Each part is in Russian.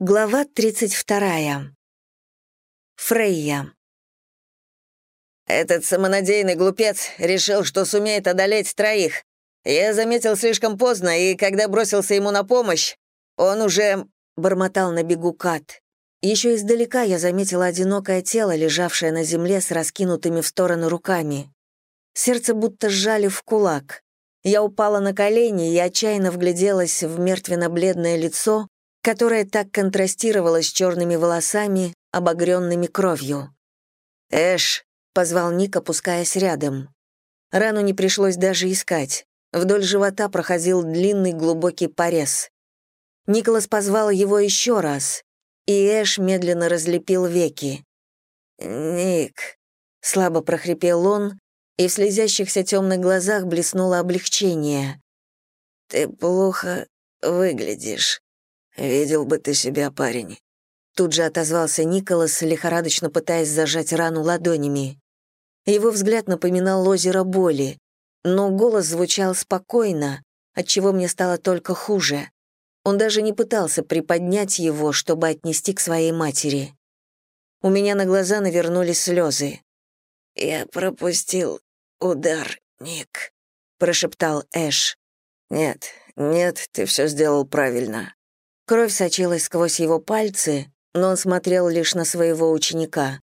Глава 32. Фрейя. «Этот самонадеянный глупец решил, что сумеет одолеть троих. Я заметил слишком поздно, и когда бросился ему на помощь, он уже...» — бормотал на бегу Кат. Еще издалека я заметила одинокое тело, лежавшее на земле с раскинутыми в стороны руками. Сердце будто сжали в кулак. Я упала на колени и отчаянно вгляделась в мертвенно-бледное лицо, которая так контрастировала с черными волосами, обогренными кровью. «Эш!» — позвал Ник, опускаясь рядом. Рану не пришлось даже искать. Вдоль живота проходил длинный глубокий порез. Николас позвал его еще раз, и Эш медленно разлепил веки. «Ник», — слабо прохрипел он, и в слезящихся темных глазах блеснуло облегчение. «Ты плохо выглядишь. «Видел бы ты себя, парень». Тут же отозвался Николас, лихорадочно пытаясь зажать рану ладонями. Его взгляд напоминал озеро боли, но голос звучал спокойно, отчего мне стало только хуже. Он даже не пытался приподнять его, чтобы отнести к своей матери. У меня на глаза навернулись слезы. «Я пропустил удар, Ник», — прошептал Эш. «Нет, нет, ты все сделал правильно. Кровь сочилась сквозь его пальцы, но он смотрел лишь на своего ученика.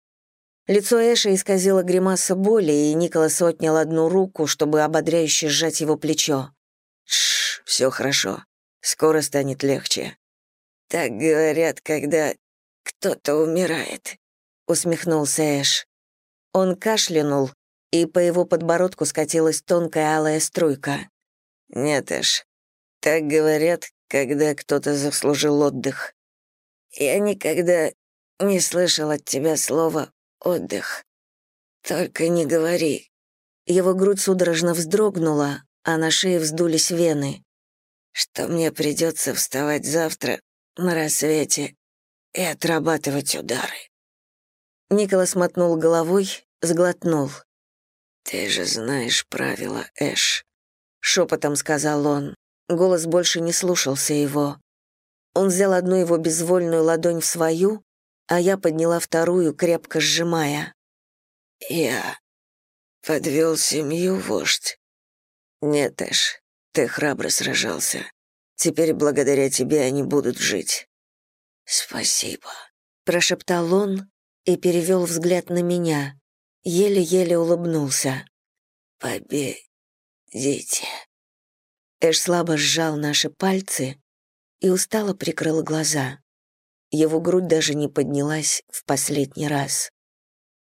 Лицо Эша исказило гримаса боли, и Николас отнял одну руку, чтобы ободряюще сжать его плечо. «Тш, все хорошо. Скоро станет легче». «Так говорят, когда кто-то умирает», — усмехнулся Эш. Он кашлянул, и по его подбородку скатилась тонкая алая струйка. «Нет, Эш, так говорят, когда кто-то заслужил отдых. Я никогда не слышал от тебя слова «отдых». Только не говори». Его грудь судорожно вздрогнула, а на шее вздулись вены. Что мне придется вставать завтра на рассвете и отрабатывать удары. Николас мотнул головой, сглотнул. «Ты же знаешь правила, Эш», — шепотом сказал он. Голос больше не слушался его. Он взял одну его безвольную ладонь в свою, а я подняла вторую, крепко сжимая. «Я подвел семью, вождь?» «Нет, Эш, ты храбро сражался. Теперь благодаря тебе они будут жить». «Спасибо», — прошептал он и перевел взгляд на меня. Еле-еле улыбнулся. «Победите». Эш слабо сжал наши пальцы и устало прикрыл глаза. Его грудь даже не поднялась в последний раз.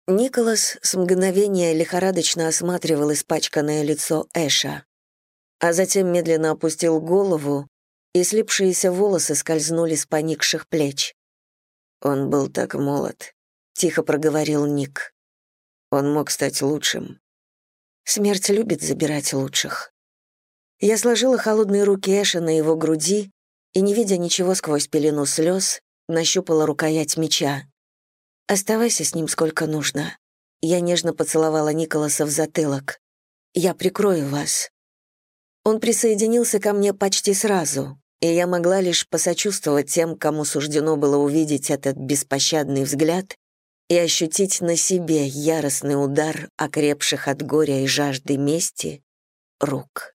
Николас с мгновения лихорадочно осматривал испачканное лицо Эша, а затем медленно опустил голову, и слипшиеся волосы скользнули с поникших плеч. «Он был так молод», — тихо проговорил Ник. «Он мог стать лучшим». Смерть любит забирать лучших. Я сложила холодные руки Эша на его груди и, не видя ничего сквозь пелену слез, нащупала рукоять меча. «Оставайся с ним сколько нужно». Я нежно поцеловала Николаса в затылок. «Я прикрою вас». Он присоединился ко мне почти сразу, и я могла лишь посочувствовать тем, кому суждено было увидеть этот беспощадный взгляд и ощутить на себе яростный удар окрепших от горя и жажды мести рук.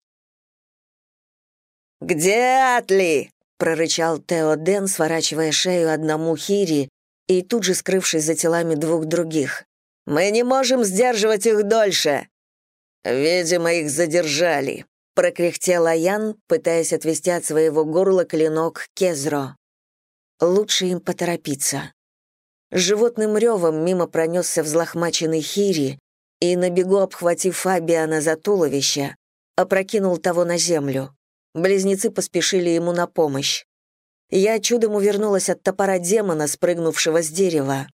«Где Атли?» — прорычал Теоден, сворачивая шею одному Хири и тут же скрывшись за телами двух других. «Мы не можем сдерживать их дольше!» «Видимо, их задержали», — прокряхтел Аян, пытаясь отвести от своего горла клинок Кезро. «Лучше им поторопиться». Животным ревом мимо пронесся взлохмаченный Хири и, на бегу обхватив Фабиана за туловище, опрокинул того на землю. Близнецы поспешили ему на помощь. Я чудом увернулась от топора демона, спрыгнувшего с дерева.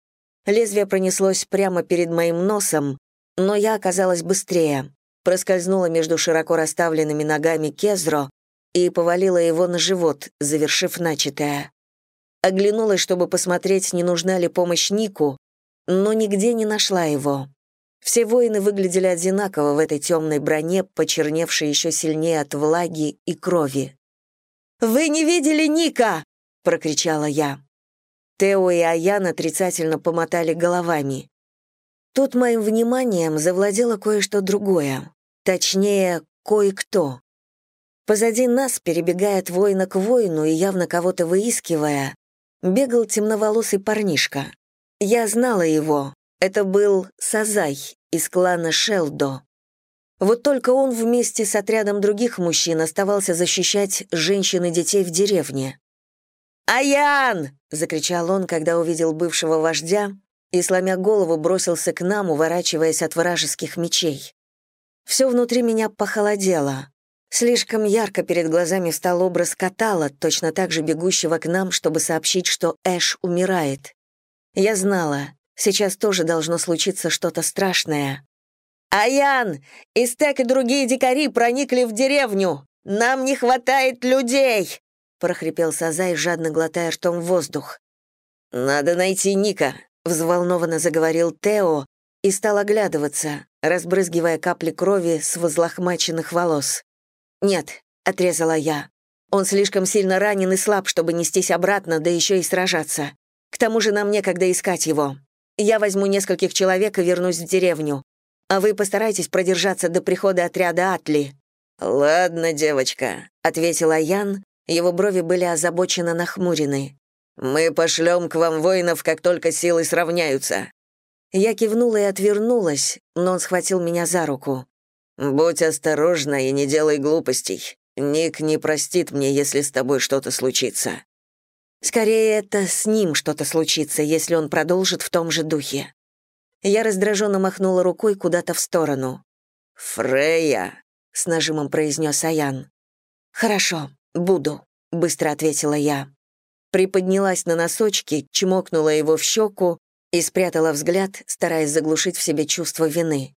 Лезвие пронеслось прямо перед моим носом, но я оказалась быстрее, проскользнула между широко расставленными ногами Кезро и повалила его на живот, завершив начатое. Оглянулась, чтобы посмотреть, не нужна ли помощь Нику, но нигде не нашла его. Все воины выглядели одинаково в этой темной броне, почерневшей еще сильнее от влаги и крови. «Вы не видели Ника!» — прокричала я. Тео и Аян отрицательно помотали головами. Тут моим вниманием завладело кое-что другое. Точнее, кое-кто. Позади нас, перебегая от воина к воину и явно кого-то выискивая, бегал темноволосый парнишка. Я знала его. Это был Сазай из клана Шелдо. Вот только он вместе с отрядом других мужчин оставался защищать женщин и детей в деревне. «Аян!» — закричал он, когда увидел бывшего вождя, и, сломя голову, бросился к нам, уворачиваясь от вражеских мечей. Все внутри меня похолодело. Слишком ярко перед глазами встал образ Катала, точно так же бегущего к нам, чтобы сообщить, что Эш умирает. Я знала, сейчас тоже должно случиться что-то страшное. «Аян! Истек и другие дикари проникли в деревню! Нам не хватает людей!» — прохрипел Сазай, жадно глотая ртом воздух. «Надо найти Ника», — взволнованно заговорил Тео и стал оглядываться, разбрызгивая капли крови с возлохмаченных волос. «Нет», — отрезала я. «Он слишком сильно ранен и слаб, чтобы нестись обратно, да еще и сражаться. К тому же нам некогда искать его. Я возьму нескольких человек и вернусь в деревню. А вы постарайтесь продержаться до прихода отряда Атли». «Ладно, девочка», — ответила Ян. Его брови были озабоченно нахмурены. «Мы пошлем к вам воинов, как только силы сравняются». Я кивнула и отвернулась, но он схватил меня за руку. «Будь осторожна и не делай глупостей. Ник не простит мне, если с тобой что-то случится». Скорее, это с ним что-то случится, если он продолжит в том же духе. Я раздраженно махнула рукой куда-то в сторону. «Фрея», — с нажимом произнес Аян. «Хорошо, буду», — быстро ответила я. Приподнялась на носочки, чмокнула его в щеку и спрятала взгляд, стараясь заглушить в себе чувство вины.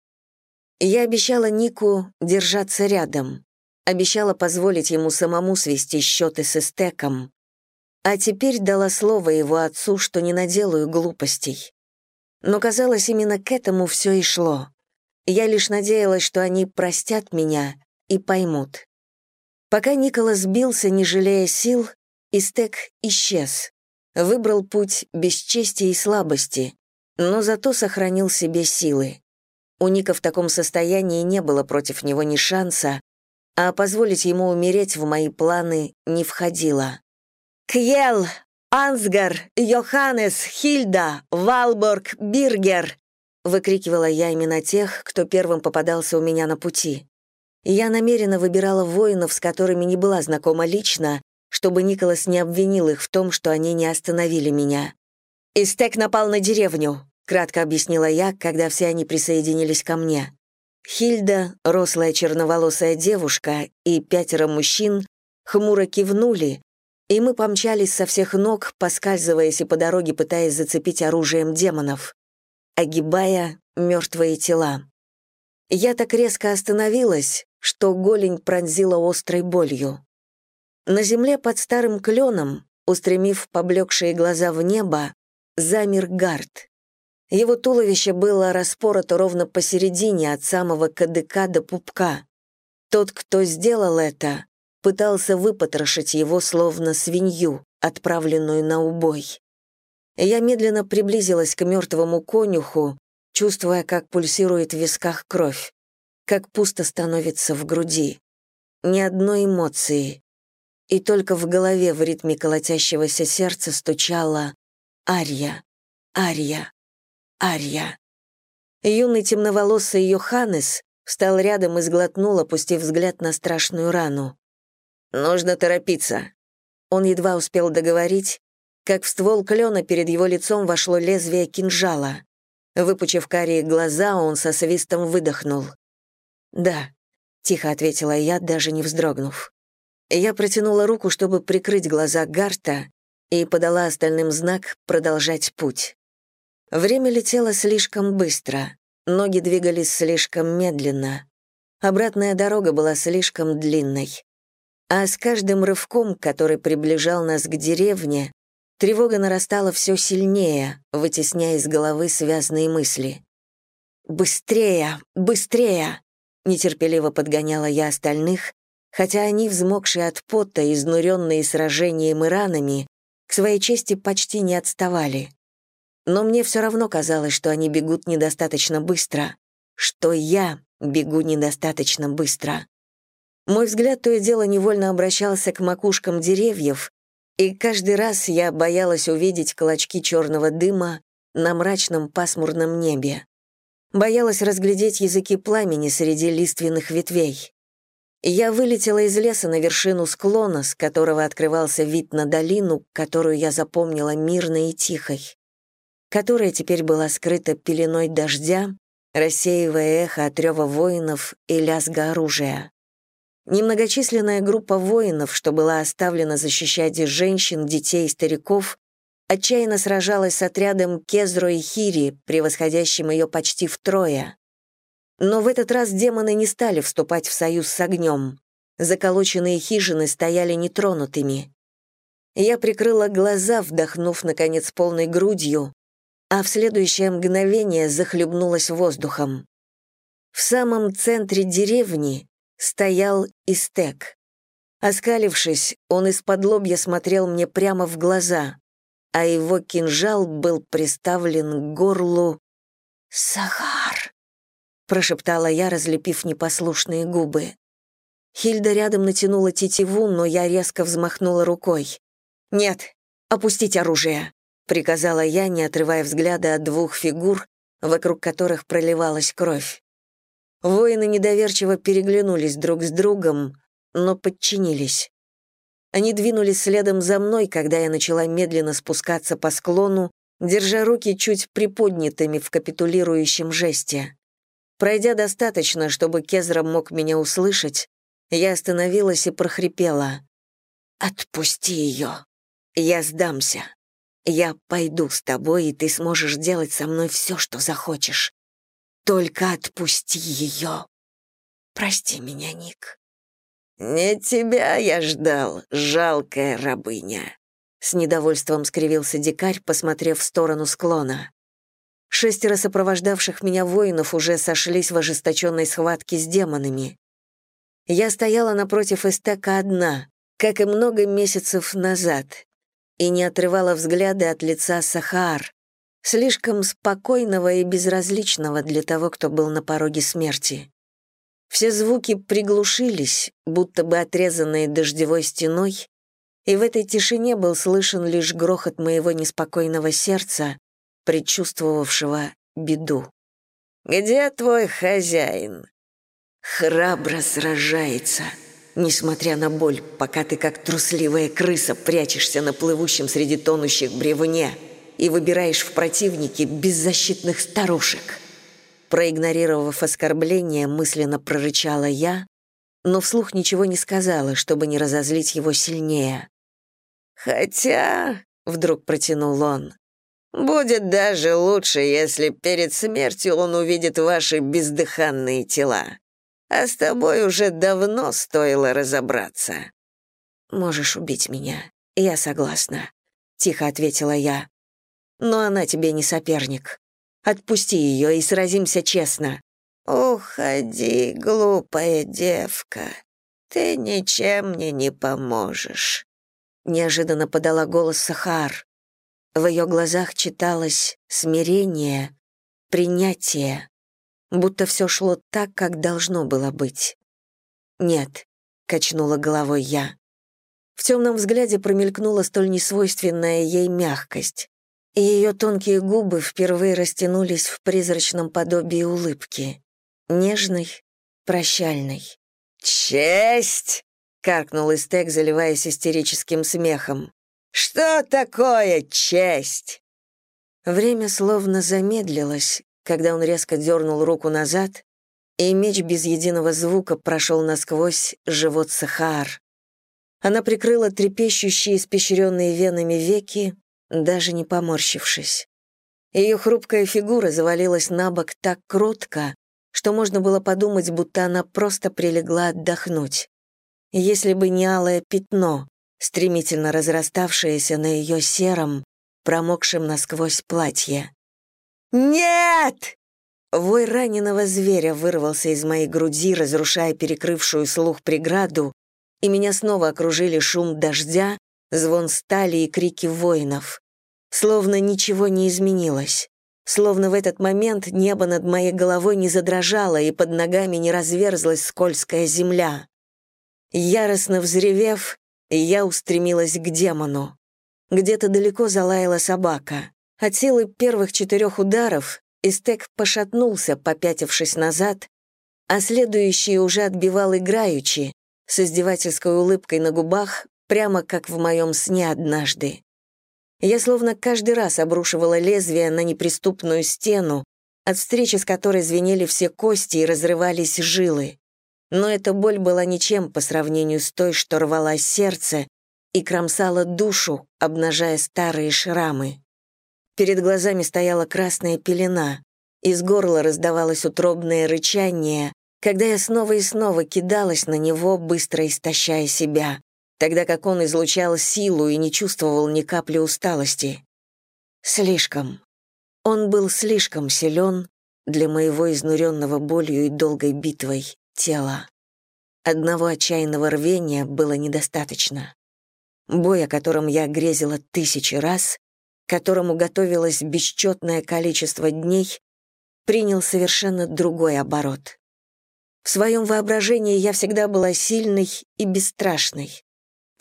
Я обещала Нику держаться рядом, обещала позволить ему самому свести счеты с эстеком, а теперь дала слово его отцу, что не наделаю глупостей. Но, казалось, именно к этому все и шло. Я лишь надеялась, что они простят меня и поймут. Пока Николас сбился, не жалея сил, Истек исчез. Выбрал путь бесчестия и слабости, но зато сохранил себе силы. У Ника в таком состоянии не было против него ни шанса, а позволить ему умереть в мои планы не входило. «Кьел! Ансгар! Йоханнес! Хильда! Валборг! Биргер!» выкрикивала я имена тех, кто первым попадался у меня на пути. Я намеренно выбирала воинов, с которыми не была знакома лично, чтобы Николас не обвинил их в том, что они не остановили меня. «Истек напал на деревню. — кратко объяснила я, когда все они присоединились ко мне. Хильда, рослая черноволосая девушка и пятеро мужчин хмуро кивнули, и мы помчались со всех ног, поскальзываясь и по дороге пытаясь зацепить оружием демонов, огибая мертвые тела. Я так резко остановилась, что голень пронзила острой болью. На земле под старым кленом, устремив поблекшие глаза в небо, замер гард. Его туловище было распорото ровно посередине, от самого кадыка до пупка. Тот, кто сделал это, пытался выпотрошить его словно свинью, отправленную на убой. Я медленно приблизилась к мертвому конюху, чувствуя, как пульсирует в висках кровь, как пусто становится в груди. Ни одной эмоции. И только в голове в ритме колотящегося сердца стучала «Арья, Арья». Арья. Юный темноволосый Йоханнес встал рядом и сглотнул, опустив взгляд на страшную рану. «Нужно торопиться». Он едва успел договорить, как в ствол клена перед его лицом вошло лезвие кинжала. Выпучив карие глаза, он со свистом выдохнул. «Да», — тихо ответила я, даже не вздрогнув. Я протянула руку, чтобы прикрыть глаза Гарта, и подала остальным знак продолжать путь. Время летело слишком быстро, ноги двигались слишком медленно. Обратная дорога была слишком длинной. А с каждым рывком, который приближал нас к деревне, тревога нарастала все сильнее, вытесняя из головы связные мысли. «Быстрее! Быстрее!» — нетерпеливо подгоняла я остальных, хотя они, взмокшие от пота, изнуренные сражением и ранами, к своей чести почти не отставали. Но мне все равно казалось, что они бегут недостаточно быстро, что я бегу недостаточно быстро. Мой взгляд то и дело невольно обращался к макушкам деревьев, и каждый раз я боялась увидеть клочки черного дыма на мрачном пасмурном небе. Боялась разглядеть языки пламени среди лиственных ветвей. Я вылетела из леса на вершину склона, с которого открывался вид на долину, которую я запомнила мирной и тихой, которая теперь была скрыта пеленой дождя, рассеивая эхо от рева воинов и лязга оружия. Немногочисленная группа воинов, что была оставлена защищать женщин, детей и стариков, отчаянно сражалась с отрядом Кезро и Хири, превосходящим ее почти втрое. Но в этот раз демоны не стали вступать в союз с огнем. Заколоченные хижины стояли нетронутыми. Я прикрыла глаза, вдохнув, наконец, полной грудью, а в следующее мгновение захлебнулась воздухом. В самом центре деревни стоял Истек. Оскалившись, он из-под лобья смотрел мне прямо в глаза, а его кинжал был приставлен к горлу «Сахар!» прошептала я, разлепив непослушные губы. Хильда рядом натянула тетиву, но я резко взмахнула рукой. «Нет, опустить оружие», — приказала я, не отрывая взгляда от двух фигур, вокруг которых проливалась кровь. Воины недоверчиво переглянулись друг с другом, но подчинились. Они двинулись следом за мной, когда я начала медленно спускаться по склону, держа руки чуть приподнятыми в капитулирующем жесте. Пройдя достаточно, чтобы Кезра мог меня услышать, я остановилась и прохрипела. «Отпусти ее. Я сдамся. Я пойду с тобой, и ты сможешь делать со мной все, что захочешь. Только отпусти ее. Прости меня, Ник». «Не тебя я ждал, жалкая рабыня», — с недовольством скривился дикарь, посмотрев в сторону склона. Шестеро сопровождавших меня воинов уже сошлись в ожесточенной схватке с демонами. Я стояла напротив эстека одна, как и много месяцев назад, и не отрывала взгляды от лица Сахар, слишком спокойного и безразличного для того, кто был на пороге смерти. Все звуки приглушились, будто бы отрезанные дождевой стеной, и в этой тишине был слышен лишь грохот моего неспокойного сердца, предчувствовавшего беду. «Где твой хозяин?» «Храбро сражается», несмотря на боль, пока ты как трусливая крыса прячешься на плывущем среди тонущих бревне и выбираешь в противнике беззащитных старушек. Проигнорировав оскорбление, мысленно прорычала я, но вслух ничего не сказала, чтобы не разозлить его сильнее. «Хотя», — вдруг протянул он, Будет даже лучше, если перед смертью он увидит ваши бездыханные тела. А с тобой уже давно стоило разобраться. Можешь убить меня, я согласна, тихо ответила я. Но она тебе не соперник. Отпусти ее и сразимся честно. Уходи, глупая девка. Ты ничем мне не поможешь. Неожиданно подала голос Сахар. В ее глазах читалось смирение, принятие, будто все шло так, как должно было быть. «Нет», — качнула головой я. В темном взгляде промелькнула столь несвойственная ей мягкость, и ее тонкие губы впервые растянулись в призрачном подобии улыбки, нежной, прощальной. «Честь!» — каркнул Истек, заливаясь истерическим смехом. Что такое честь?» Время словно замедлилось, когда он резко дернул руку назад, и меч без единого звука прошел насквозь живот Сахар. Она прикрыла трепещущие, испещренные венами веки, даже не поморщившись. Ее хрупкая фигура завалилась на бок так кротко, что можно было подумать, будто она просто прилегла отдохнуть. Если бы не алое пятно, стремительно разраставшееся на ее сером, промокшем насквозь платье. «Нет!» Вой раненого зверя вырвался из моей груди, разрушая перекрывшую слух преграду, и меня снова окружили шум дождя, звон стали и крики воинов. Словно ничего не изменилось. Словно в этот момент небо над моей головой не задрожало и под ногами не разверзлась скользкая земля. Яростно взревев, я устремилась к демону. Где-то далеко залаяла собака. От силы первых четырех ударов Истек пошатнулся, попятившись назад, а следующий уже отбивал играючи, с издевательской улыбкой на губах, прямо как в моем сне однажды. Я словно каждый раз обрушивала лезвие на неприступную стену, от встречи с которой звенели все кости и разрывались жилы. Но эта боль была ничем по сравнению с той, что рвала сердце и кромсала душу, обнажая старые шрамы. Перед глазами стояла красная пелена, из горла раздавалось утробное рычание, когда я снова и снова кидалась на него, быстро истощая себя, тогда как он излучал силу и не чувствовал ни капли усталости. Слишком. Он был слишком силен для моего изнуренного болью и долгой битвой тела. Одного отчаянного рвения было недостаточно. Бой, о котором я грезила тысячи раз, которому готовилось бесчетное количество дней, принял совершенно другой оборот. В своем воображении я всегда была сильной и бесстрашной.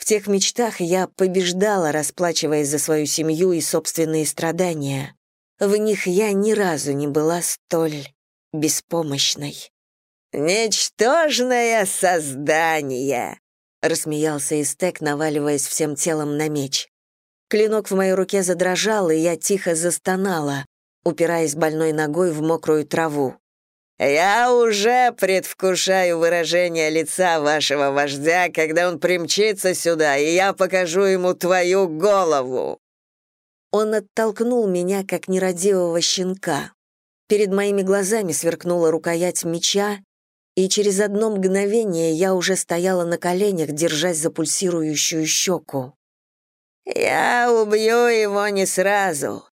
В тех мечтах я побеждала, расплачиваясь за свою семью и собственные страдания. В них я ни разу не была столь беспомощной. «Ничтожное создание!» — рассмеялся Истек, наваливаясь всем телом на меч. Клинок в моей руке задрожал, и я тихо застонала, упираясь больной ногой в мокрую траву. «Я уже предвкушаю выражение лица вашего вождя, когда он примчится сюда, и я покажу ему твою голову!» Он оттолкнул меня, как нерадивого щенка. Перед моими глазами сверкнула рукоять меча, и через одно мгновение я уже стояла на коленях, держась за пульсирующую щеку. «Я убью его не сразу.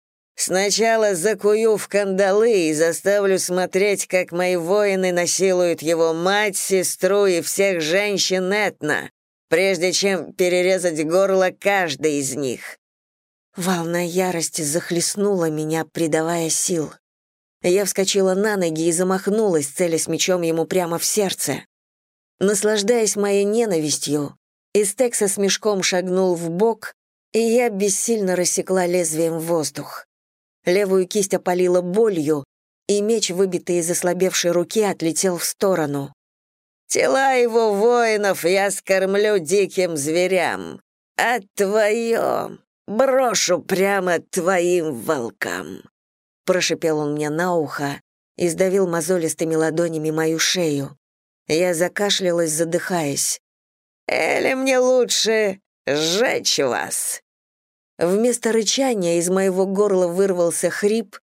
Сначала закую в кандалы и заставлю смотреть, как мои воины насилуют его мать, сестру и всех женщин Этна, прежде чем перерезать горло каждой из них». Волна ярости захлестнула меня, придавая сил. Я вскочила на ноги и замахнулась, целясь мечом ему прямо в сердце. Наслаждаясь моей ненавистью, Истек со смешком шагнул в бок, и я бессильно рассекла лезвием воздух. Левую кисть опалила болью, и меч, выбитый из ослабевшей руки, отлетел в сторону. «Тела его воинов я скормлю диким зверям, а твоем брошу прямо твоим волкам», прошипел он мне на ухо и сдавил мозолистыми ладонями мою шею. Я закашлялась, задыхаясь. «Или мне лучше сжечь вас?» Вместо рычания из моего горла вырвался хрип,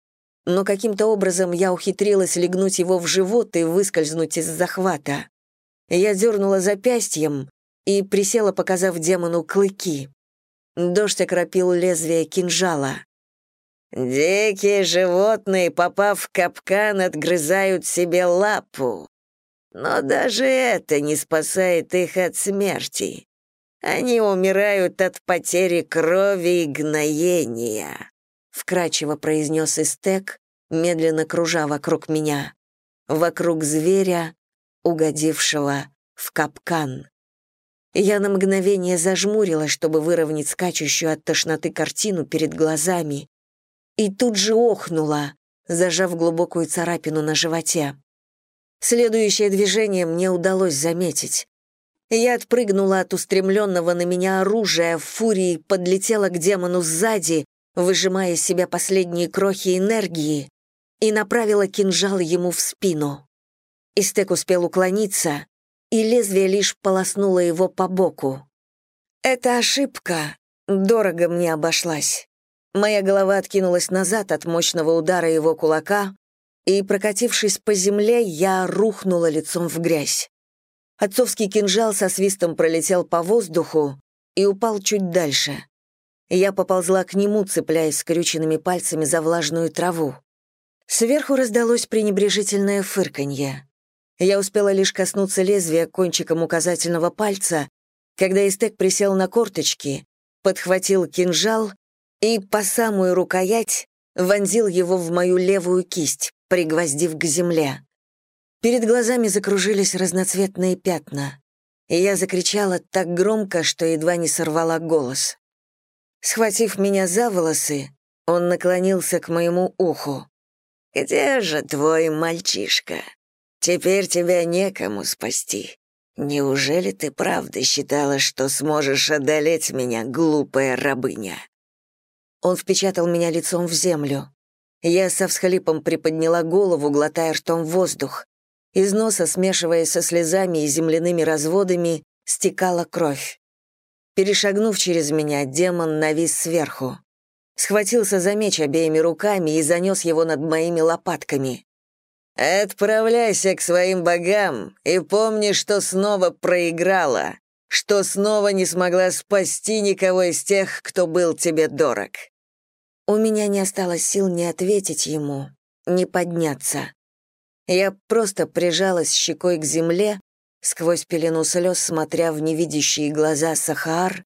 но каким-то образом я ухитрилась легнуть его в живот и выскользнуть из захвата. Я дернула запястьем и присела, показав демону клыки. Дождь окропил лезвие кинжала. «Дикие животные, попав в капкан, отгрызают себе лапу. Но даже это не спасает их от смерти. Они умирают от потери крови и гноения», — вкрадчиво произнес Истек, медленно кружа вокруг меня, вокруг зверя, угодившего в капкан. Я на мгновение зажмурилась, чтобы выровнять скачущую от тошноты картину перед глазами, и тут же охнула, зажав глубокую царапину на животе. Следующее движение мне удалось заметить. Я отпрыгнула от устремленного на меня оружия, в фурии подлетела к демону сзади, выжимая из себя последние крохи энергии, и направила кинжал ему в спину. Истек успел уклониться, и лезвие лишь полоснуло его по боку. Эта ошибка дорого мне обошлась. Моя голова откинулась назад от мощного удара его кулака, и, прокатившись по земле, я рухнула лицом в грязь. Отцовский кинжал со свистом пролетел по воздуху и упал чуть дальше. Я поползла к нему, цепляясь скрюченными пальцами за влажную траву. Сверху раздалось пренебрежительное фырканье. Я успела лишь коснуться лезвия кончиком указательного пальца, когда Истек присел на корточки подхватил кинжал и по самую рукоять вонзил его в мою левую кисть, пригвоздив к земле. Перед глазами закружились разноцветные пятна, и я закричала так громко, что едва не сорвала голос. Схватив меня за волосы, он наклонился к моему уху. «Где же твой мальчишка? Теперь тебя некому спасти. Неужели ты правда считала, что сможешь одолеть меня, глупая рабыня?» Он впечатал меня лицом в землю. Я со всхлипом приподняла голову, глотая ртом воздух. Из носа, смешиваясь со слезами и земляными разводами, стекала кровь. Перешагнув через меня, демон навис сверху. Схватился за меч обеими руками и занес его над моими лопатками. «Отправляйся к своим богам и помни, что снова проиграла, что снова не смогла спасти никого из тех, кто был тебе дорог». У меня не осталось сил ни ответить ему, ни подняться. Я просто прижалась щекой к земле, сквозь пелену слез смотря в невидящие глаза Сахар,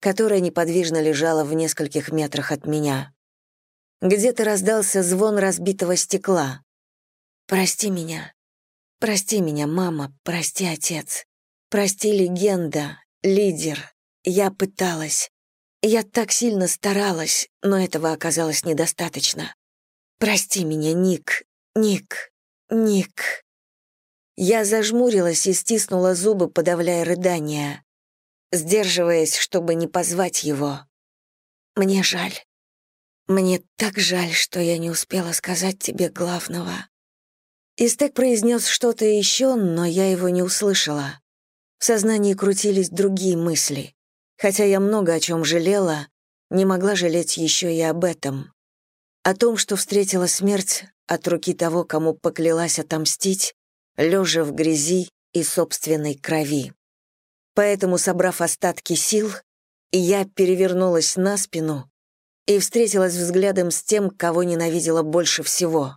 которая неподвижно лежала в нескольких метрах от меня. Где-то раздался звон разбитого стекла. «Прости меня. Прости меня, мама. Прости, отец. Прости, легенда, лидер. Я пыталась. Я так сильно старалась, но этого оказалось недостаточно. Прости меня, Ник, Ник». «Ник». Я зажмурилась и стиснула зубы, подавляя рыдания, сдерживаясь, чтобы не позвать его. «Мне жаль. Мне так жаль, что я не успела сказать тебе главного». Истек произнес что-то еще, но я его не услышала. В сознании крутились другие мысли. Хотя я много о чем жалела, не могла жалеть еще и об этом. О том, что встретила смерть от руки того, кому поклялась отомстить, лежа в грязи и собственной крови. Поэтому, собрав остатки сил, я перевернулась на спину и встретилась взглядом с тем, кого ненавидела больше всего.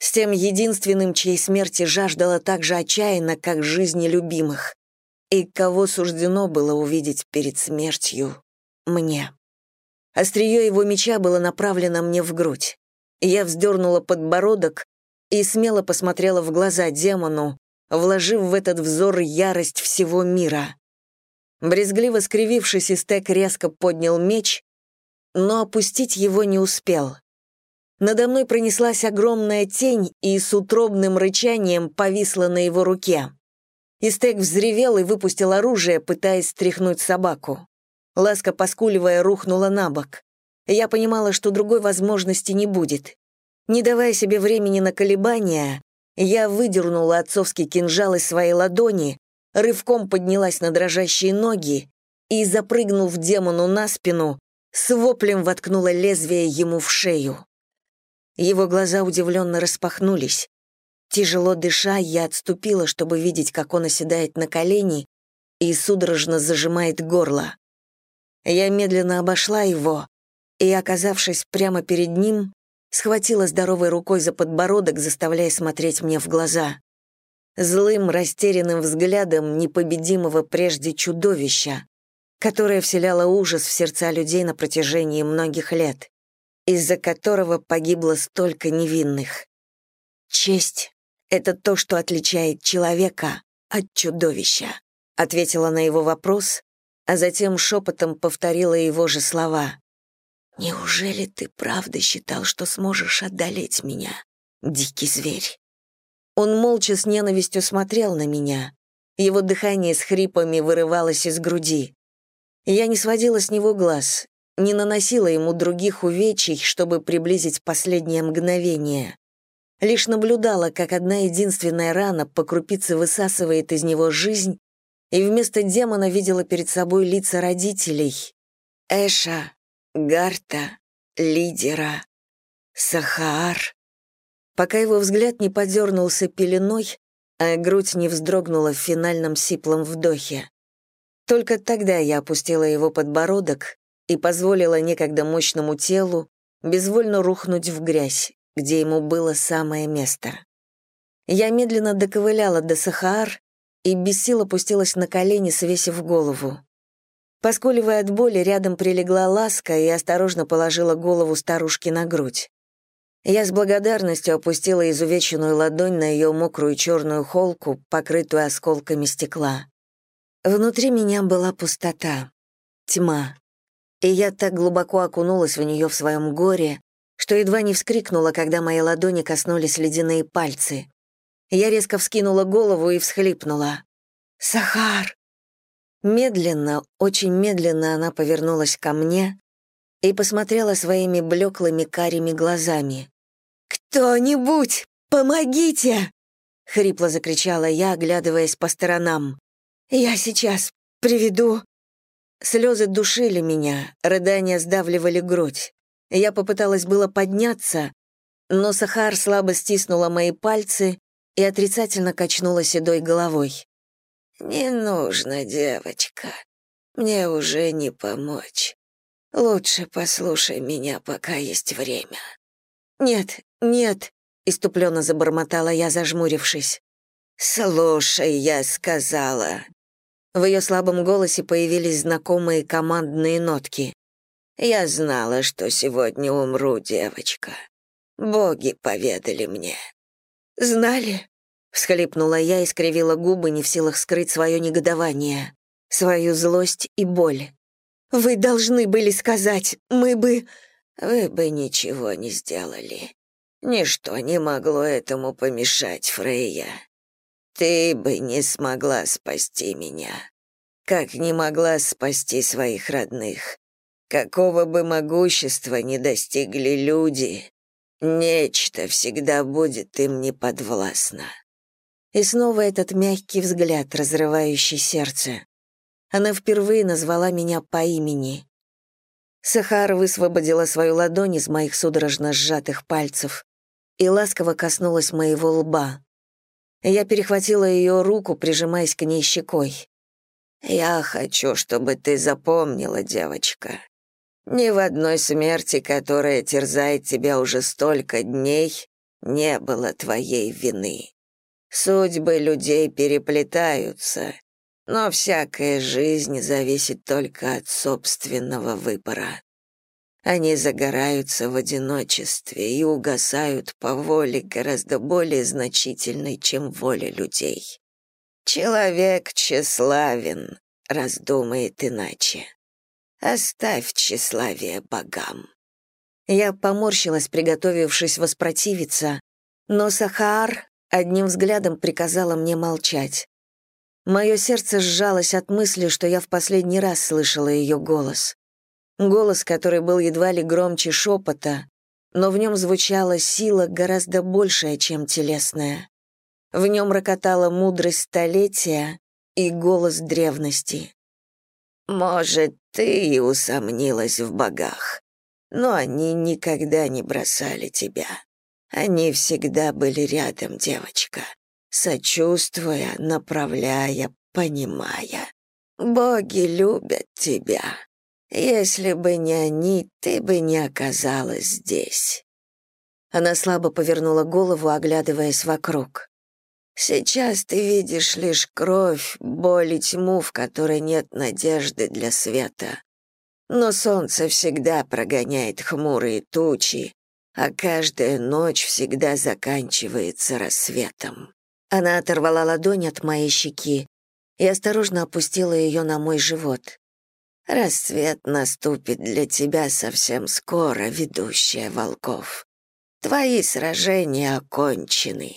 С тем единственным, чьей смерти жаждала так же отчаянно, как жизни любимых, и кого суждено было увидеть перед смертью мне. Острие его меча было направлено мне в грудь. Я вздернула подбородок и смело посмотрела в глаза демону, вложив в этот взор ярость всего мира. Брезгливо скривившись, Истек резко поднял меч, но опустить его не успел. Надо мной пронеслась огромная тень и с утробным рычанием повисла на его руке. Истек взревел и выпустил оружие, пытаясь стряхнуть собаку. Ласка, поскуливая, рухнула на бок. Я понимала, что другой возможности не будет. Не давая себе времени на колебания, я выдернула отцовский кинжал из своей ладони, рывком поднялась на дрожащие ноги и, запрыгнув демону на спину, с воплем воткнула лезвие ему в шею. Его глаза удивленно распахнулись. Тяжело дыша, я отступила, чтобы видеть, как он оседает на колени и судорожно зажимает горло. Я медленно обошла его, и, оказавшись прямо перед ним, схватила здоровой рукой за подбородок, заставляя смотреть мне в глаза. Злым, растерянным взглядом непобедимого прежде чудовища, которое вселяло ужас в сердца людей на протяжении многих лет, из-за которого погибло столько невинных. «Честь — это то, что отличает человека от чудовища», ответила на его вопрос, а затем шепотом повторила его же слова. «Неужели ты правда считал, что сможешь одолеть меня, дикий зверь?» Он молча с ненавистью смотрел на меня. Его дыхание с хрипами вырывалось из груди. Я не сводила с него глаз, не наносила ему других увечий, чтобы приблизить последнее мгновение. Лишь наблюдала, как одна единственная рана по крупице высасывает из него жизнь, и вместо демона видела перед собой лица родителей. Эша, Гарта, лидера, Сахар. Пока его взгляд не подернулся пеленой, а грудь не вздрогнула в финальном сиплом вдохе. Только тогда я опустила его подбородок и позволила некогда мощному телу безвольно рухнуть в грязь, где ему было самое место. Я медленно доковыляла до Сахар и без сил опустилась на колени, свесив голову. Поскуливая от боли, рядом прилегла ласка и осторожно положила голову старушки на грудь. Я с благодарностью опустила изувеченную ладонь на ее мокрую черную холку, покрытую осколками стекла. Внутри меня была пустота, тьма. И я так глубоко окунулась в нее в своем горе, что едва не вскрикнула, когда мои ладони коснулись ледяные пальцы. Я резко вскинула голову и всхлипнула. «Сахар!» Медленно, очень медленно она повернулась ко мне и посмотрела своими блеклыми карими глазами. «Кто-нибудь, помогите!» — хрипло закричала я, оглядываясь по сторонам. «Я сейчас приведу...» Слезы душили меня, рыдания сдавливали грудь. Я попыталась было подняться, но Сахар слабо стиснула мои пальцы и отрицательно качнула седой головой. «Не нужно, девочка. Мне уже не помочь. Лучше послушай меня, пока есть время». «Нет, нет», — иступленно забормотала я, зажмурившись. «Слушай, я сказала». В ее слабом голосе появились знакомые командные нотки. «Я знала, что сегодня умру, девочка. Боги поведали мне». «Знали?» Всхлипнула я и скривила губы, не в силах скрыть свое негодование, свою злость и боль. «Вы должны были сказать, мы бы...» «Вы бы ничего не сделали. Ничто не могло этому помешать, Фрейя. Ты бы не смогла спасти меня, как не могла спасти своих родных. Какого бы могущества не достигли люди, нечто всегда будет им неподвластно. И снова этот мягкий взгляд, разрывающий сердце. Она впервые назвала меня по имени. Сахара высвободила свою ладонь из моих судорожно сжатых пальцев и ласково коснулась моего лба. Я перехватила ее руку, прижимаясь к ней щекой. «Я хочу, чтобы ты запомнила, девочка. Ни в одной смерти, которая терзает тебя уже столько дней, не было твоей вины. Судьбы людей переплетаются, но всякая жизнь зависит только от собственного выбора. Они загораются в одиночестве и угасают по воле гораздо более значительной, чем воля людей. Человек тщеславен, раздумает иначе. Оставь тщеславие богам. Я поморщилась, приготовившись воспротивиться, но Сахар одним взглядом приказала мне молчать. Мое сердце сжалось от мысли, что я в последний раз слышала ее голос. Голос, который был едва ли громче шепота, но в нем звучала сила гораздо большая, чем телесная. В нем рокотала мудрость столетия и голос древности. «Может, ты и усомнилась в богах, но они никогда не бросали тебя. Они всегда были рядом, девочка, сочувствуя, направляя, понимая. Боги любят тебя. Если бы не они, ты бы не оказалась здесь. Она слабо повернула голову, оглядываясь вокруг. Сейчас ты видишь лишь кровь, боль и тьму, в которой нет надежды для света. Но солнце всегда прогоняет хмурые тучи, а каждая ночь всегда заканчивается рассветом. Она оторвала ладонь от моей щеки и осторожно опустила ее на мой живот. Рассвет наступит для тебя совсем скоро, ведущая волков. Твои сражения окончены.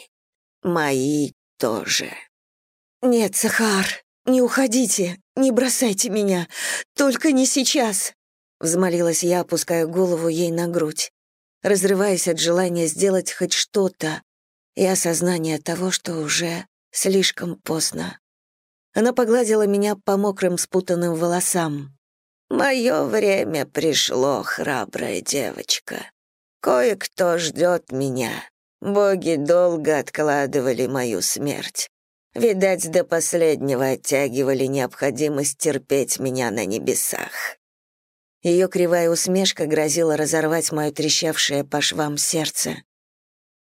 Мои тоже. Нет, Сахар, не уходите, не бросайте меня, только не сейчас, взмолилась я, опуская голову ей на грудь разрываясь от желания сделать хоть что-то и осознания того, что уже слишком поздно. Она погладила меня по мокрым спутанным волосам. «Мое время пришло, храбрая девочка. Кое-кто ждет меня. Боги долго откладывали мою смерть. Видать, до последнего оттягивали необходимость терпеть меня на небесах. Ее кривая усмешка грозила разорвать мое трещавшее по швам сердце.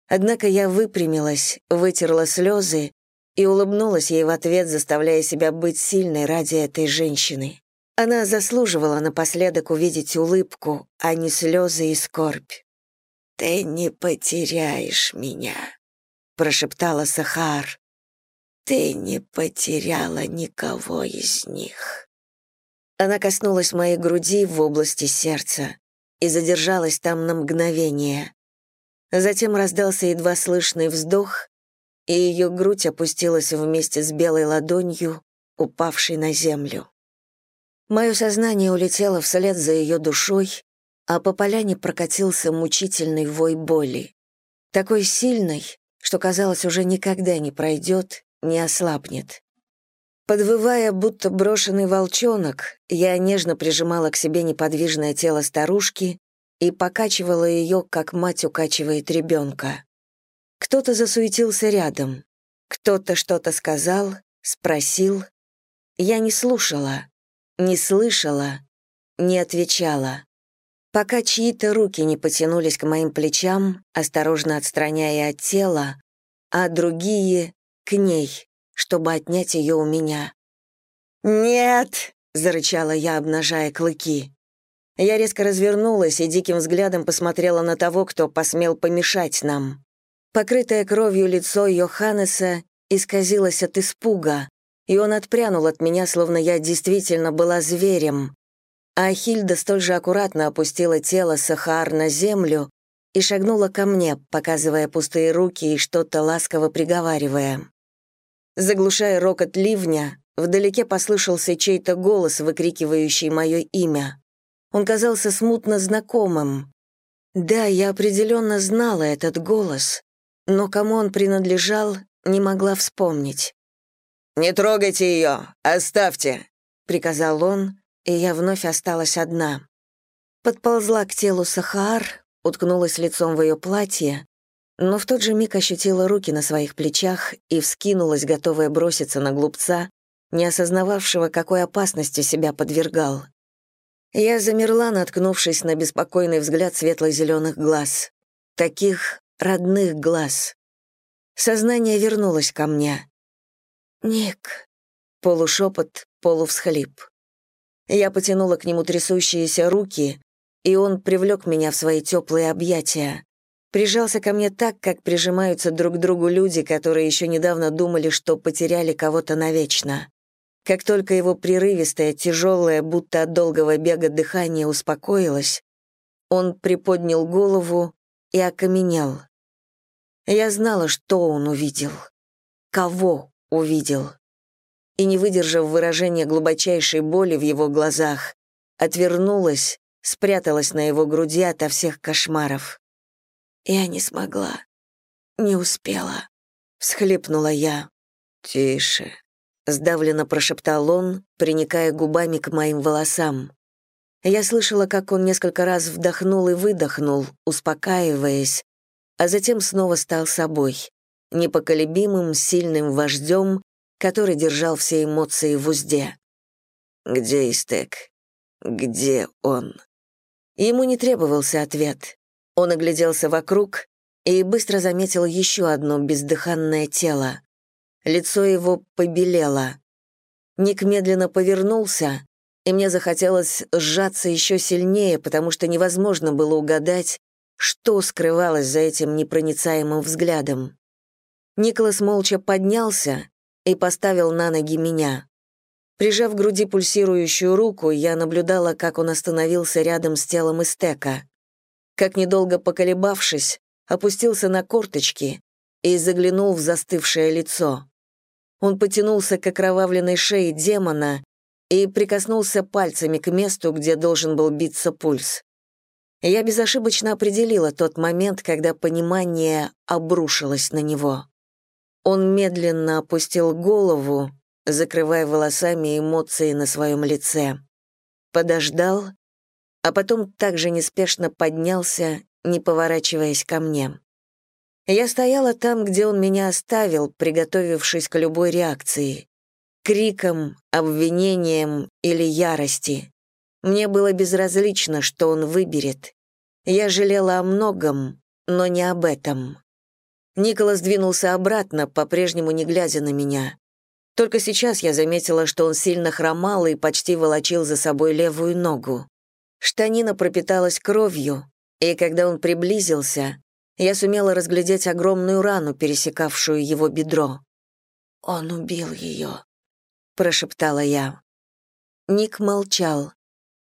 Однако я выпрямилась, вытерла слезы и улыбнулась ей в ответ, заставляя себя быть сильной ради этой женщины. Она заслуживала напоследок увидеть улыбку, а не слезы и скорбь. «Ты не потеряешь меня», — прошептала Сахар. «Ты не потеряла никого из них». Она коснулась моей груди в области сердца и задержалась там на мгновение. Затем раздался едва слышный вздох, и ее грудь опустилась вместе с белой ладонью, упавшей на землю. Мое сознание улетело вслед за ее душой, а по поляне прокатился мучительный вой боли. Такой сильный, что, казалось, уже никогда не пройдет, не ослабнет. Подвывая, будто брошенный волчонок, я нежно прижимала к себе неподвижное тело старушки и покачивала ее, как мать укачивает ребенка. Кто-то засуетился рядом, кто-то что-то сказал, спросил. Я не слушала, не слышала, не отвечала. Пока чьи-то руки не потянулись к моим плечам, осторожно отстраняя от тела, а другие — к ней, чтобы отнять ее у меня. «Нет!» — зарычала я, обнажая клыки. Я резко развернулась и диким взглядом посмотрела на того, кто посмел помешать нам. Покрытое кровью лицо Йоханнеса исказилось от испуга, и он отпрянул от меня, словно я действительно была зверем. А Хильда столь же аккуратно опустила тело Сахар на землю и шагнула ко мне, показывая пустые руки и что-то ласково приговаривая. Заглушая рокот ливня, вдалеке послышался чей-то голос, выкрикивающий мое имя. Он казался смутно знакомым. Да, я определенно знала этот голос, но кому он принадлежал, не могла вспомнить. «Не трогайте ее! Оставьте!» — приказал он, и я вновь осталась одна. Подползла к телу Сахар, уткнулась лицом в ее платье, но в тот же миг ощутила руки на своих плечах и вскинулась, готовая броситься на глупца, не осознававшего, какой опасности себя подвергал. Я замерла, наткнувшись на беспокойный взгляд светло-зеленых глаз. Таких родных глаз. Сознание вернулось ко мне. «Ник», — полушепот, полувсхлип. Я потянула к нему трясущиеся руки, и он привлек меня в свои теплые объятия. Прижался ко мне так, как прижимаются друг к другу люди, которые еще недавно думали, что потеряли кого-то навечно. Как только его прерывистое, тяжелое, будто от долгого бега дыхание успокоилось, он приподнял голову и окаменел. Я знала, что он увидел. Кого увидел. И, не выдержав выражения глубочайшей боли в его глазах, отвернулась, спряталась на его груди ото всех кошмаров. «Я не смогла, не успела», — всхлипнула я. «Тише», — сдавленно прошептал он, приникая губами к моим волосам. Я слышала, как он несколько раз вдохнул и выдохнул, успокаиваясь, а затем снова стал собой непоколебимым, сильным вождем, который держал все эмоции в узде. «Где Истек? Где он?» Ему не требовался ответ. Он огляделся вокруг и быстро заметил еще одно бездыханное тело. Лицо его побелело. Ник медленно повернулся, и мне захотелось сжаться еще сильнее, потому что невозможно было угадать, что скрывалось за этим непроницаемым взглядом. Николас молча поднялся и поставил на ноги меня. Прижав к груди пульсирующую руку, я наблюдала, как он остановился рядом с телом Истека. Как недолго поколебавшись, опустился на корточки и заглянул в застывшее лицо. Он потянулся к окровавленной шее демона и прикоснулся пальцами к месту, где должен был биться пульс. Я безошибочно определила тот момент, когда понимание обрушилось на него. Он медленно опустил голову, закрывая волосами эмоции на своем лице. Подождал, а потом также неспешно поднялся, не поворачиваясь ко мне. Я стояла там, где он меня оставил, приготовившись к любой реакции. Криком, обвинением или ярости. Мне было безразлично, что он выберет. Я жалела о многом, но не об этом. Николас двинулся обратно, по-прежнему не глядя на меня. Только сейчас я заметила, что он сильно хромал и почти волочил за собой левую ногу. Штанина пропиталась кровью, и когда он приблизился, я сумела разглядеть огромную рану, пересекавшую его бедро. «Он убил ее», — прошептала я. Ник молчал.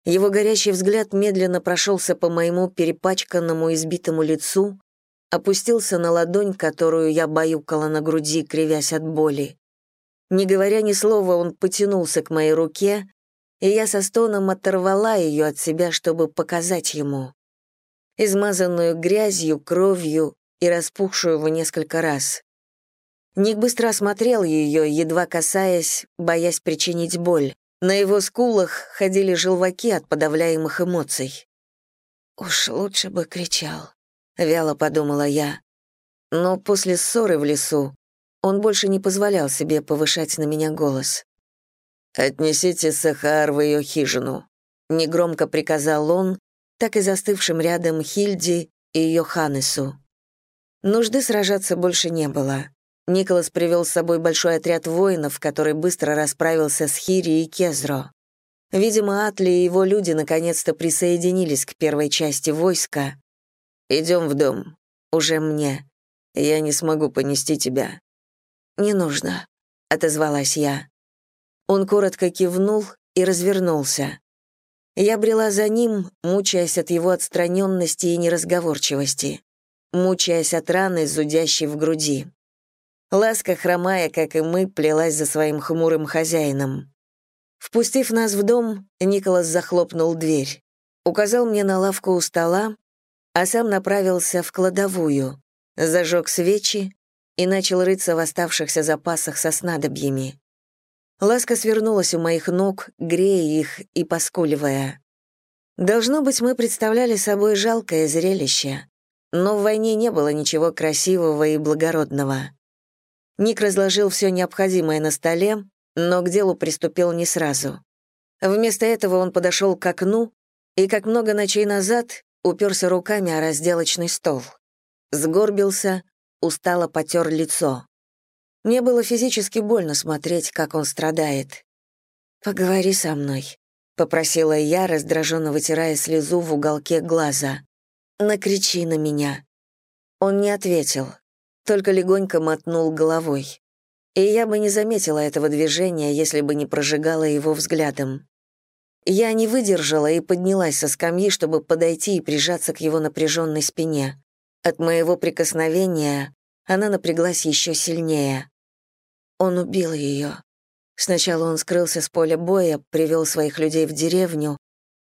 Его горящий взгляд медленно прошелся по моему перепачканному избитому лицу, опустился на ладонь, которую я баюкала на груди, кривясь от боли. Не говоря ни слова, он потянулся к моей руке, и я со стоном оторвала ее от себя, чтобы показать ему. Измазанную грязью, кровью и распухшую в несколько раз. Ник быстро осмотрел ее, едва касаясь, боясь причинить боль. На его скулах ходили желваки от подавляемых эмоций. «Уж лучше бы кричал», — вяло подумала я. Но после ссоры в лесу он больше не позволял себе повышать на меня голос. «Отнесите Сахар в ее хижину», — негромко приказал он, так и застывшим рядом Хильди и ее Ханесу. Нужды сражаться больше не было. Николас привел с собой большой отряд воинов, который быстро расправился с Хири и Кезро. Видимо, Атли и его люди наконец-то присоединились к первой части войска. «Идем в дом. Уже мне. Я не смогу понести тебя». «Не нужно», — отозвалась я. Он коротко кивнул и развернулся. Я брела за ним, мучаясь от его отстраненности и неразговорчивости, мучаясь от раны, зудящей в груди. Ласка, хромая, как и мы, плелась за своим хмурым хозяином. Впустив нас в дом, Николас захлопнул дверь, указал мне на лавку у стола, а сам направился в кладовую, зажег свечи и начал рыться в оставшихся запасах со снадобьями. Ласка свернулась у моих ног, грея их и поскуливая. Должно быть, мы представляли собой жалкое зрелище, но в войне не было ничего красивого и благородного. Ник разложил все необходимое на столе, но к делу приступил не сразу. Вместо этого он подошел к окну и, как много ночей назад, уперся руками о разделочный стол. Сгорбился, устало потер лицо. Мне было физически больно смотреть, как он страдает. «Поговори со мной», — попросила я, раздраженно вытирая слезу в уголке глаза. «Накричи на меня». Он не ответил, только легонько мотнул головой. И я бы не заметила этого движения, если бы не прожигала его взглядом. Я не выдержала и поднялась со скамьи, чтобы подойти и прижаться к его напряженной спине. От моего прикосновения она напряглась еще сильнее. Он убил ее. Сначала он скрылся с поля боя, привел своих людей в деревню,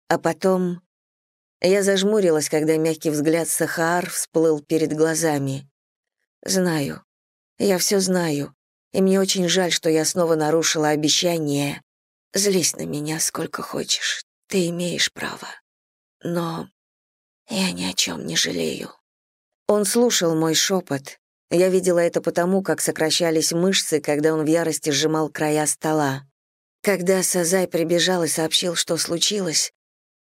а потом... Я зажмурилась, когда мягкий взгляд Сахар всплыл перед глазами. Знаю. Я все знаю. И мне очень жаль, что я снова нарушила обещание. Злись на меня сколько хочешь. Ты имеешь право. Но я ни о чем не жалею. Он слушал мой шепот. Я видела это потому, как сокращались мышцы, когда он в ярости сжимал края стола. Когда Сазай прибежал и сообщил, что случилось,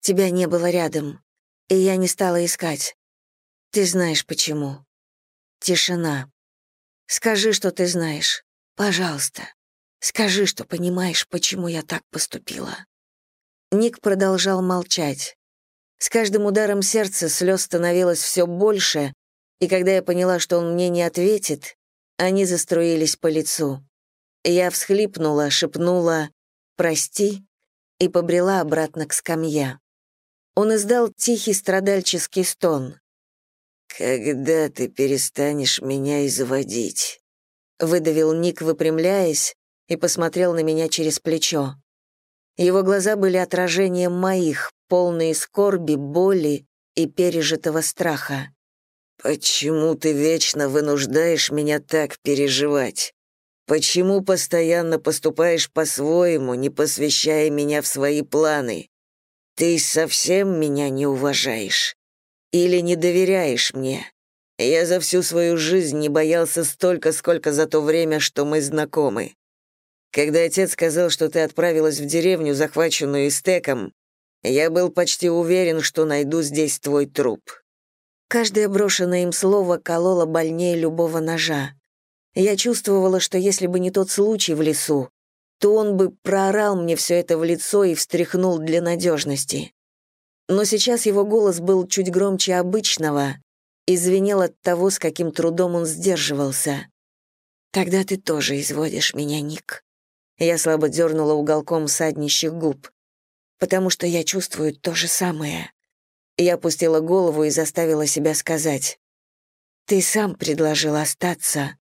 тебя не было рядом, и я не стала искать. Ты знаешь почему. Тишина. Скажи, что ты знаешь. Пожалуйста. Скажи, что понимаешь, почему я так поступила. Ник продолжал молчать. С каждым ударом сердца слез становилось все больше, и когда я поняла, что он мне не ответит, они заструились по лицу. Я всхлипнула, шепнула «прости» и побрела обратно к скамье. Он издал тихий страдальческий стон. «Когда ты перестанешь меня изводить?» — выдавил Ник, выпрямляясь, и посмотрел на меня через плечо. Его глаза были отражением моих, полные скорби, боли и пережитого страха. «Почему ты вечно вынуждаешь меня так переживать? Почему постоянно поступаешь по-своему, не посвящая меня в свои планы? Ты совсем меня не уважаешь?» Или не доверяешь мне? Я за всю свою жизнь не боялся столько, сколько за то время, что мы знакомы. Когда отец сказал, что ты отправилась в деревню, захваченную Истеком, я был почти уверен, что найду здесь твой труп». Каждое брошенное им слово кололо больнее любого ножа. Я чувствовала, что если бы не тот случай в лесу, то он бы проорал мне все это в лицо и встряхнул для надежности. Но сейчас его голос был чуть громче обычного и звенел от того, с каким трудом он сдерживался. «Тогда ты тоже изводишь меня, Ник». Я слабо дернула уголком саднищих губ. «Потому что я чувствую то же самое». Я опустила голову и заставила себя сказать. «Ты сам предложил остаться».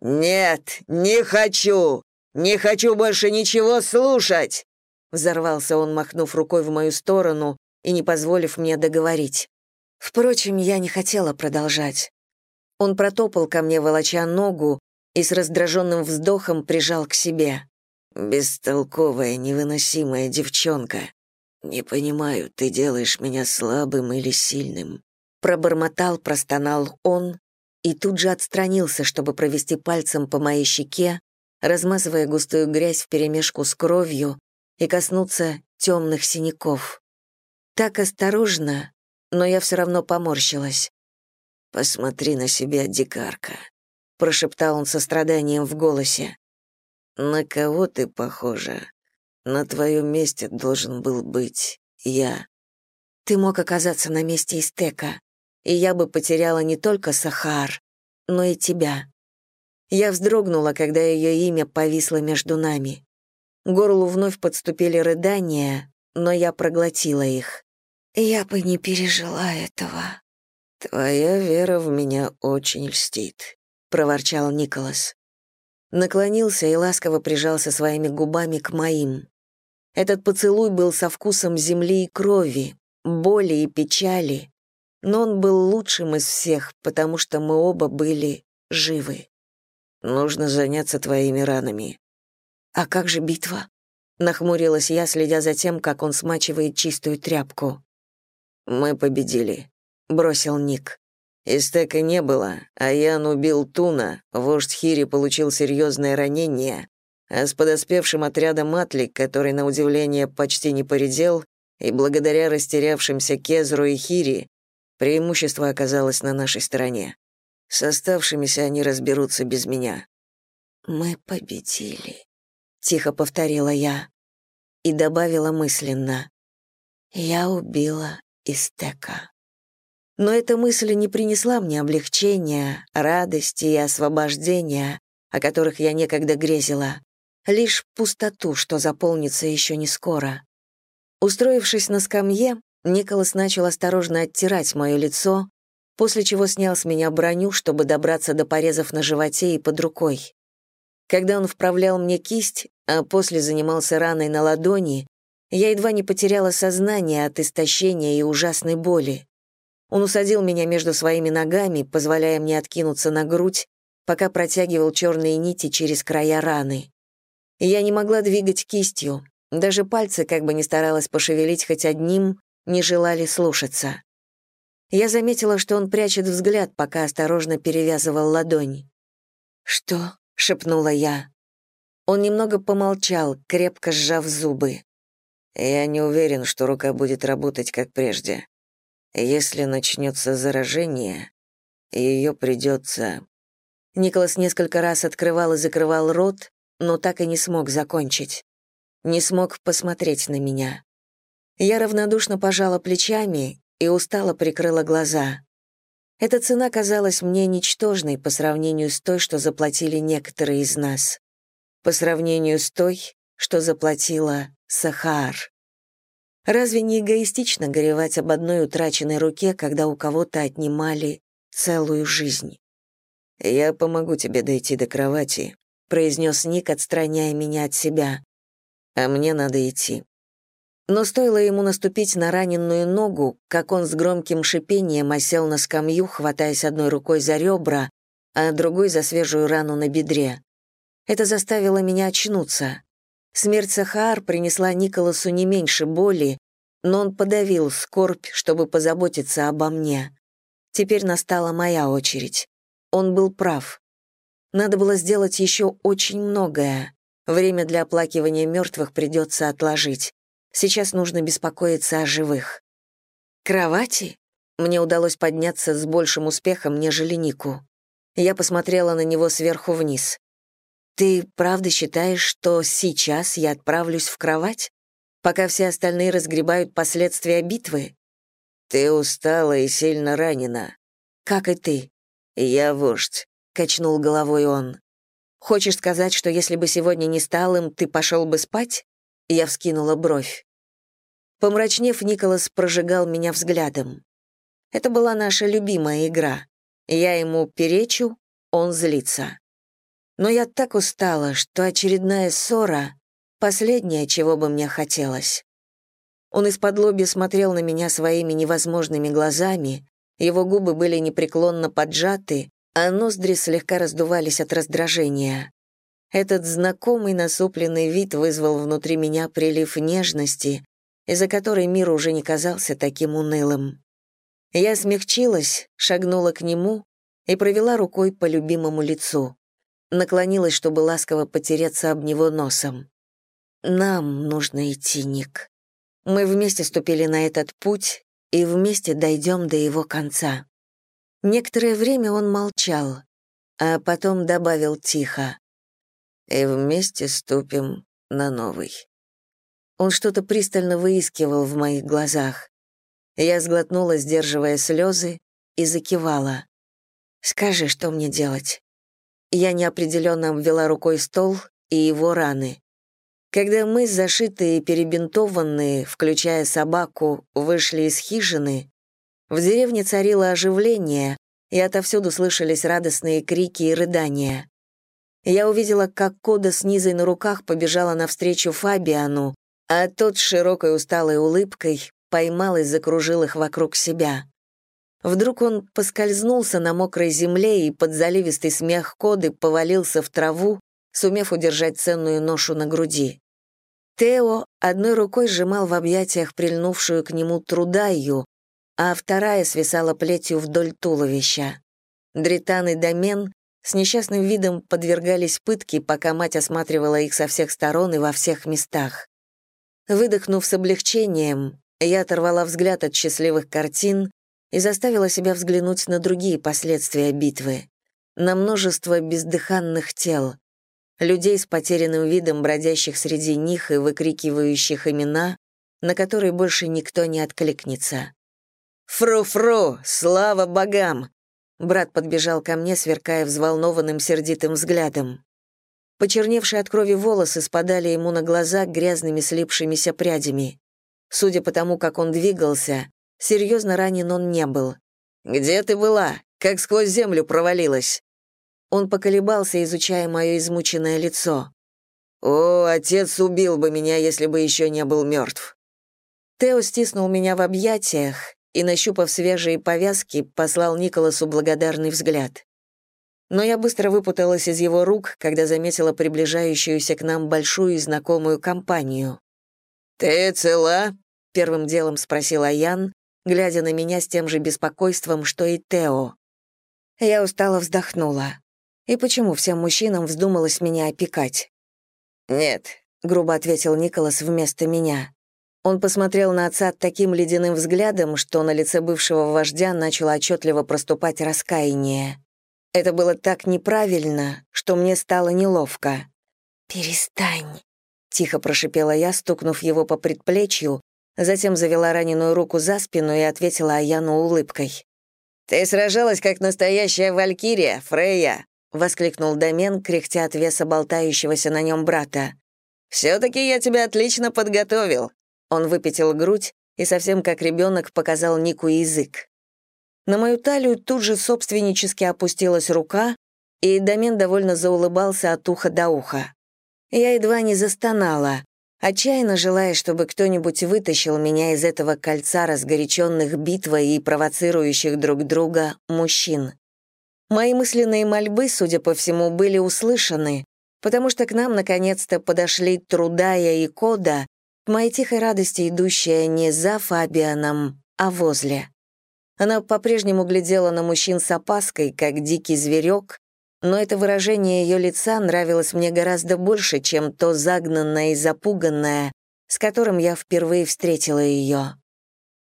«Нет, не хочу! Не хочу больше ничего слушать!» Взорвался он, махнув рукой в мою сторону и не позволив мне договорить. Впрочем, я не хотела продолжать. Он протопал ко мне, волоча ногу, и с раздраженным вздохом прижал к себе. «Бестолковая, невыносимая девчонка. Не понимаю, ты делаешь меня слабым или сильным». Пробормотал, простонал он и тут же отстранился, чтобы провести пальцем по моей щеке, размазывая густую грязь вперемешку с кровью и коснуться темных синяков. Так осторожно, но я все равно поморщилась. «Посмотри на себя, дикарка», — прошептал он со страданием в голосе. «На кого ты похожа? На твоем месте должен был быть я». Ты мог оказаться на месте Истека, и я бы потеряла не только Сахар, но и тебя. Я вздрогнула, когда ее имя повисло между нами. Горлу вновь подступили рыдания, но я проглотила их. Я бы не пережила этого. Твоя вера в меня очень льстит, проворчал Николас. Наклонился и ласково прижался своими губами к моим. Этот поцелуй был со вкусом земли и крови, боли и печали, но он был лучшим из всех, потому что мы оба были живы. Нужно заняться твоими ранами. А как же битва? Нахмурилась я, следя за тем, как он смачивает чистую тряпку. «Мы победили», — бросил Ник. Истека не было, а Ян убил Туна, вождь Хири получил серьезное ранение, а с подоспевшим отрядом Атли, который, на удивление, почти не поредел, и благодаря растерявшимся Кезру и Хири, преимущество оказалось на нашей стороне. С оставшимися они разберутся без меня. «Мы победили», — тихо повторила я и добавила мысленно. «Я убила Истека. Но эта мысль не принесла мне облегчения, радости и освобождения, о которых я некогда грезила, лишь пустоту, что заполнится еще не скоро. Устроившись на скамье, Николас начал осторожно оттирать мое лицо, после чего снял с меня броню, чтобы добраться до порезов на животе и под рукой. Когда он вправлял мне кисть, а после занимался раной на ладони, я едва не потеряла сознание от истощения и ужасной боли. Он усадил меня между своими ногами, позволяя мне откинуться на грудь, пока протягивал черные нити через края раны. Я не могла двигать кистью, даже пальцы, как бы ни старалась пошевелить хоть одним, не желали слушаться. Я заметила, что он прячет взгляд, пока осторожно перевязывал ладонь. «Что?» — шепнула я. Он немного помолчал, крепко сжав зубы. Я не уверен, что рука будет работать как прежде. Если начнется заражение, ее придется... Николас несколько раз открывал и закрывал рот, но так и не смог закончить. Не смог посмотреть на меня. Я равнодушно пожала плечами и устало прикрыла глаза. Эта цена казалась мне ничтожной по сравнению с той, что заплатили некоторые из нас. По сравнению с той, что заплатила Сахар. Разве не эгоистично горевать об одной утраченной руке, когда у кого-то отнимали целую жизнь? «Я помогу тебе дойти до кровати», — произнес Ник, отстраняя меня от себя. «А мне надо идти». Но стоило ему наступить на раненую ногу, как он с громким шипением осел на скамью, хватаясь одной рукой за ребра, а другой за свежую рану на бедре. Это заставило меня очнуться. Смерть Сахар принесла Николасу не меньше боли, но он подавил скорбь, чтобы позаботиться обо мне. Теперь настала моя очередь. Он был прав. Надо было сделать еще очень многое. Время для оплакивания мертвых придется отложить. Сейчас нужно беспокоиться о живых. Кровати? Мне удалось подняться с большим успехом, нежели Нику. Я посмотрела на него сверху вниз. «Ты правда считаешь, что сейчас я отправлюсь в кровать, пока все остальные разгребают последствия битвы?» «Ты устала и сильно ранена». «Как и ты». «Я вождь», — качнул головой он. «Хочешь сказать, что если бы сегодня не стал им, ты пошел бы спать?» Я вскинула бровь. Помрачнев, Николас прожигал меня взглядом. Это была наша любимая игра. Я ему перечу, он злится. Но я так устала, что очередная ссора — последнее, чего бы мне хотелось. Он из-под лоби смотрел на меня своими невозможными глазами, его губы были непреклонно поджаты, а ноздри слегка раздувались от раздражения. Этот знакомый насупленный вид вызвал внутри меня прилив нежности, из-за которой мир уже не казался таким унылым. Я смягчилась, шагнула к нему и провела рукой по любимому лицу наклонилась, чтобы ласково потереться об него носом. «Нам нужно идти, Ник. Мы вместе ступили на этот путь и вместе дойдем до его конца». Некоторое время он молчал, а потом добавил тихо. «И вместе ступим на новый». Он что-то пристально выискивал в моих глазах. Я сглотнула, сдерживая слезы, и закивала. «Скажи, что мне делать?» Я неопределенно обвела рукой стол и его раны. Когда мы, зашитые и перебинтованные, включая собаку, вышли из хижины, в деревне царило оживление, и отовсюду слышались радостные крики и рыдания. Я увидела, как Кода с Низой на руках побежала навстречу Фабиану, а тот с широкой усталой улыбкой поймал и закружил их вокруг себя. Вдруг он поскользнулся на мокрой земле и под заливистый смех коды повалился в траву, сумев удержать ценную ношу на груди. Тео одной рукой сжимал в объятиях прильнувшую к нему трудаю, а вторая свисала плетью вдоль туловища. Дритан и Домен с несчастным видом подвергались пытке, пока мать осматривала их со всех сторон и во всех местах. Выдохнув с облегчением, я оторвала взгляд от счастливых картин и заставила себя взглянуть на другие последствия битвы, на множество бездыханных тел, людей с потерянным видом, бродящих среди них и выкрикивающих имена, на которые больше никто не откликнется. «Фру-фру! Слава богам!» Брат подбежал ко мне, сверкая взволнованным сердитым взглядом. Почерневшие от крови волосы спадали ему на глаза грязными слипшимися прядями. Судя по тому, как он двигался, Серьезно ранен он не был. «Где ты была? Как сквозь землю провалилась?» Он поколебался, изучая мое измученное лицо. «О, отец убил бы меня, если бы еще не был мертв». Тео стиснул меня в объятиях и, нащупав свежие повязки, послал Николасу благодарный взгляд. Но я быстро выпуталась из его рук, когда заметила приближающуюся к нам большую и знакомую компанию. «Ты цела?» — первым делом спросил Аян, глядя на меня с тем же беспокойством, что и Тео. Я устало вздохнула. И почему всем мужчинам вздумалось меня опекать? «Нет», — грубо ответил Николас вместо меня. Он посмотрел на отца таким ледяным взглядом, что на лице бывшего вождя начало отчетливо проступать раскаяние. Это было так неправильно, что мне стало неловко. «Перестань», — тихо прошипела я, стукнув его по предплечью, Затем завела раненую руку за спину и ответила Аяну улыбкой. «Ты сражалась, как настоящая валькирия, Фрейя!» — воскликнул Домен, кряхтя от веса болтающегося на нем брата. «Все-таки я тебя отлично подготовил!» Он выпятил грудь и совсем как ребенок показал Нику язык. На мою талию тут же собственнически опустилась рука, и Домен довольно заулыбался от уха до уха. Я едва не застонала, отчаянно желая, чтобы кто-нибудь вытащил меня из этого кольца разгоряченных битвой и провоцирующих друг друга мужчин. Мои мысленные мольбы, судя по всему, были услышаны, потому что к нам наконец-то подошли Трудая и Кода, к моей тихой радости идущая не за Фабианом, а возле. Она по-прежнему глядела на мужчин с опаской, как дикий зверек, но это выражение ее лица нравилось мне гораздо больше, чем то загнанное и запуганное, с которым я впервые встретила ее.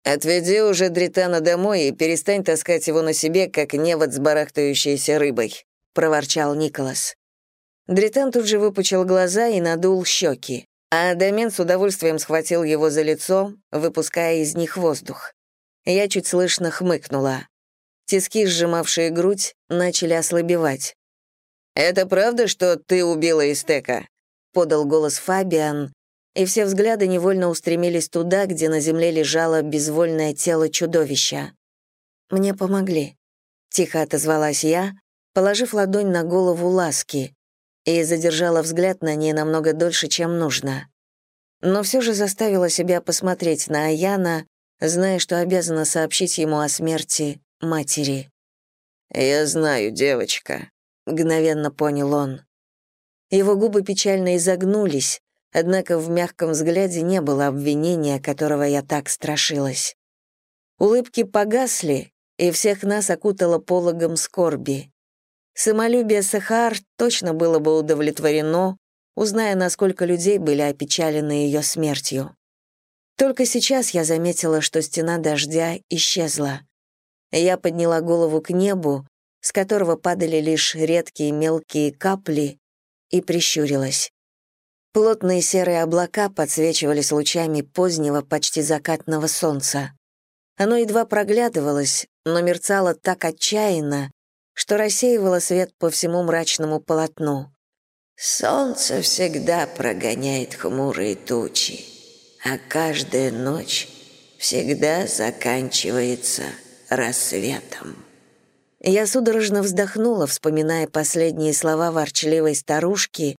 «Отведи уже Дритана домой и перестань таскать его на себе, как невод с барахтающейся рыбой», — проворчал Николас. Дритан тут же выпучил глаза и надул щеки, а Домен с удовольствием схватил его за лицо, выпуская из них воздух. Я чуть слышно хмыкнула. Тиски, сжимавшие грудь, начали ослабевать. «Это правда, что ты убила Истека?» — подал голос Фабиан, и все взгляды невольно устремились туда, где на земле лежало безвольное тело чудовища. «Мне помогли», — тихо отозвалась я, положив ладонь на голову Ласки, и задержала взгляд на ней намного дольше, чем нужно. Но все же заставила себя посмотреть на Аяна, зная, что обязана сообщить ему о смерти матери. «Я знаю, девочка», — мгновенно понял он. Его губы печально изогнулись, однако в мягком взгляде не было обвинения, которого я так страшилась. Улыбки погасли, и всех нас окутало пологом скорби. Самолюбие Сахар точно было бы удовлетворено, узная, насколько людей были опечалены ее смертью. Только сейчас я заметила, что стена дождя исчезла. Я подняла голову к небу, с которого падали лишь редкие мелкие капли, и прищурилась. Плотные серые облака подсвечивались лучами позднего, почти закатного солнца. Оно едва проглядывалось, но мерцало так отчаянно, что рассеивало свет по всему мрачному полотну. «Солнце всегда прогоняет хмурые тучи, а каждая ночь всегда заканчивается рассветом». Я судорожно вздохнула, вспоминая последние слова ворчливой старушки,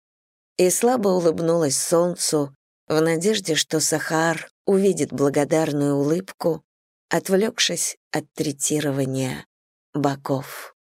и слабо улыбнулась солнцу в надежде, что Сахар увидит благодарную улыбку, отвлекшись от третирования боков.